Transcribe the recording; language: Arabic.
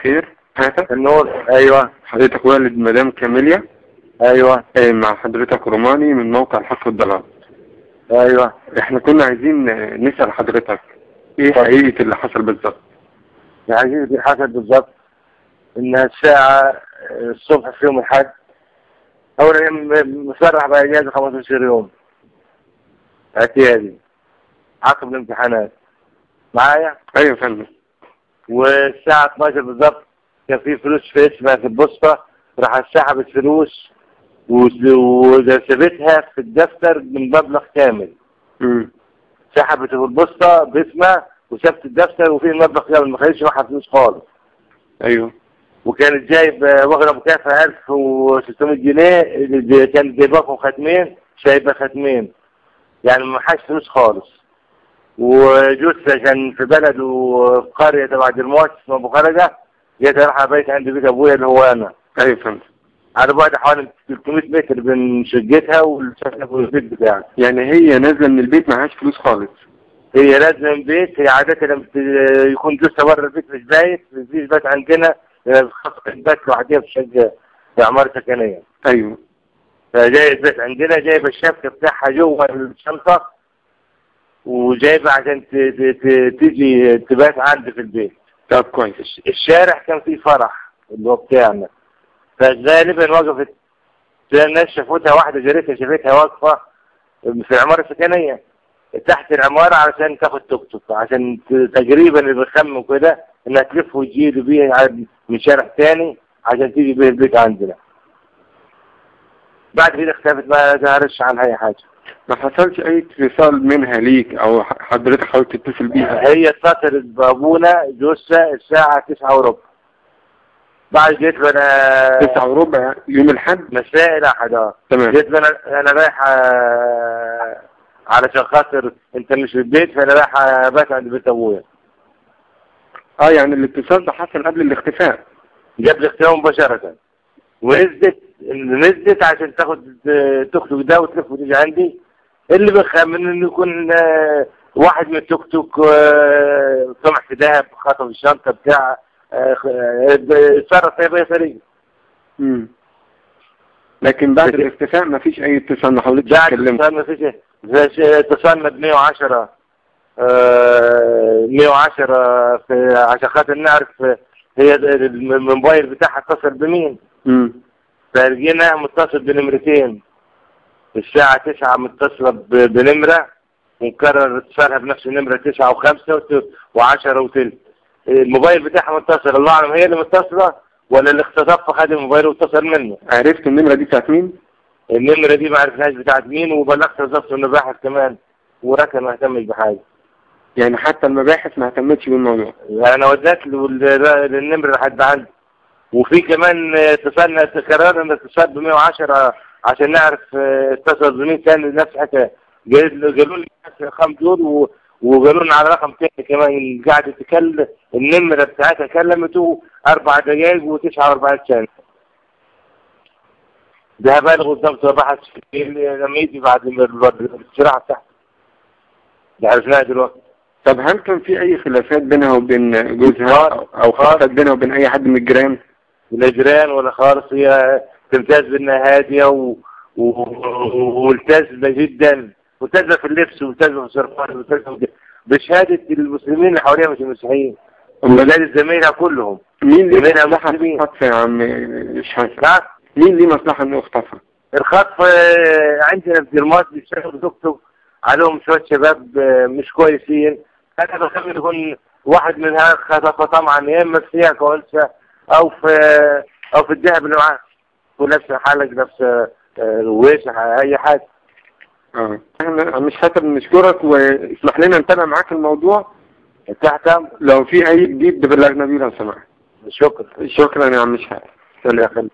الخير. النور. أيوه. حضرتك والد مدام كاميليا. أيوه. آه، مع حضرتك روماني من موقع الحق والضلال. أيوه. إحنا كنا عايزين نسأل حضرتك إيه حقيقة اللي حصل بالظبط؟ يعني دي حصل بالظبط؟ إن الساعة الصبح في يوم الحد أول يوم مسرح باجازة 15 يوم. اعتيادي. عقب الامتحانات. معايا؟ أيوه فندم. والساعة 12 بالظبط كان في فلوس في اسمها في البوسطة راح سحبت فلوس وس- وسابتها في الدفتر من مبلغ كامل. امم سحبت في البوسطة باسمها وسابت الدفتر وفيه المبلغ كامل ما خدتش معاها فلوس خالص. أيوه. وكانت جايب آه، واخدة مكافأة 1600 جنيه كانت جايباهم ختمين سايبة ختمين. يعني ما حاش فلوس خالص. وجوزها كان في بلد وفي قرية تبع دموات اسمها أبو خرجة جيت رايحة بيت عند بيت أبويا اللي هو أنا. أيوه فندم على بعد حوالي 300 متر بين شقتها والبيت بتاعها يعني هي نازلة من البيت معهاش فلوس خالص. هي لازم البيت هي عادة لما يكون جوزها بره البيت مش بايت مفيش بيت عندنا خاصة البيت لوحدها في شقة في عمارة سكنية. أيوه. فجاي البيت عندنا جايبة الشبكة بتاعها جوه الشنطة وجايبة عشان تيجي تبات عندي في البيت. طب كويس. الشارع كان فيه فرح اللي هو بتاعنا. فغالبا وقفت الناس شافوتها واحدة جارتها شافتها واقفة في العمارة السكنية تحت العمارة علشان تاخد توك توك عشان تقريبا اللي بيخموا كده إنها تلف وتجيب بيه من شارع تاني عشان تيجي بيه البيت عندنا. بعد كده اختفت ما ظهرتش عنها أي حاجة. ما حصلش أي اتصال منها ليك أو حضرتك حاولت تتصل بيها؟ هي اتصلت بابونا جوزها الساعة تسعة وربع. بعد جيت أنا تسعة وربع يوم الحد مساء الأحد آه. تمام. جيت أنا أنا رايح آه، علشان خاطر أنت مش في البيت فأنا رايح ابات عند بيت أبويا. آه يعني الاتصال ده حصل قبل الاختفاء. جاب لي اختيار مباشرة. ونزلت نزلت عشان تاخد توك ده وتلف وتيجي عندي. اللي بخمن إنه يكون آه، واحد من التوك توك آه، سمع في دهب خطف الشنطة بتاع آه، آه، اتصرف بأي طريقة امم لكن بعد الاختفاء ما فيش أي اتصال ما حاولتش بعد تكلمك اتصلنا في زي- اتصلنا ب 110 آه، 110 في عشان خاطر نعرف هي الموبايل بتاعها اتصل بمين. فلقينا متصل بنمرتين. الساعة تسعة متصلة بنمرة ونكرر اتصالها بنفس النمرة تسعة وخمسة وعشرة وتلت. الموبايل بتاعها متصل الله أعلم هي اللي متصلة ولا اللي اختطف خد الموبايل واتصل منه. عرفت النمرة دي بتاعت مين؟ النمرة دي ما عرفناش بتاعت مين وبلغت وظيفة إنه باحث كمان وركن ما اهتمش بحاجة. يعني حتى المباحث ما اهتمتش بالموضوع. يعني أنا وديت النمرة لحد عندي. وفي كمان اتصلنا قررنا اتصال ب 110 عشان نعرف اتصل بمين تاني نفس الحكاية قالوا لي خمس دول وقالوا لنا على رقم تاني كمان قاعد تتكلم النمرة بتاعتها كلمته دقايق وتسعة وأربعين ثانية. ده بالغ قدامته بحث في لما يجي بعد الاستراحة بتاعته ده عرفناها دلوقتي. طب هل كان في أي خلافات بينها وبين جوزها أو خلافات بينها وبين أي حد من الجيران؟ لا جيران ولا خالص هي تمتاز بانها هاديه و... و... وملتزمة جدا ملتزمة في اللبس وملتزمه في الصرفان وملتزمه بشهادة المسلمين اللي حواليها مش المسيحيين وبشهاده زمايلها كلهم. مين ليه مصلحة في الخطف يا عم؟ نعم مين ليه مصلحة إنه اختفى؟ الخطف آه، عندنا في ديرمات بيشتغلوا دكتور عليهم شوية شباب آه، مش كويسين. أنا بخاف يكون واحد من هذا خطفه طبعا يا إما في سياق كويسه أو في أو في الذهب اللي معاه ونفس حالك نفس آه، رويش أي حاجة. آه. إحنا مش حاتم نشكرك واسمح لنا نتابع معاك الموضوع. تحت. لو في أي جديد ببلغنا بيه لو سمحت. شكرا. شكرا يا عم شحاتة الله يخليك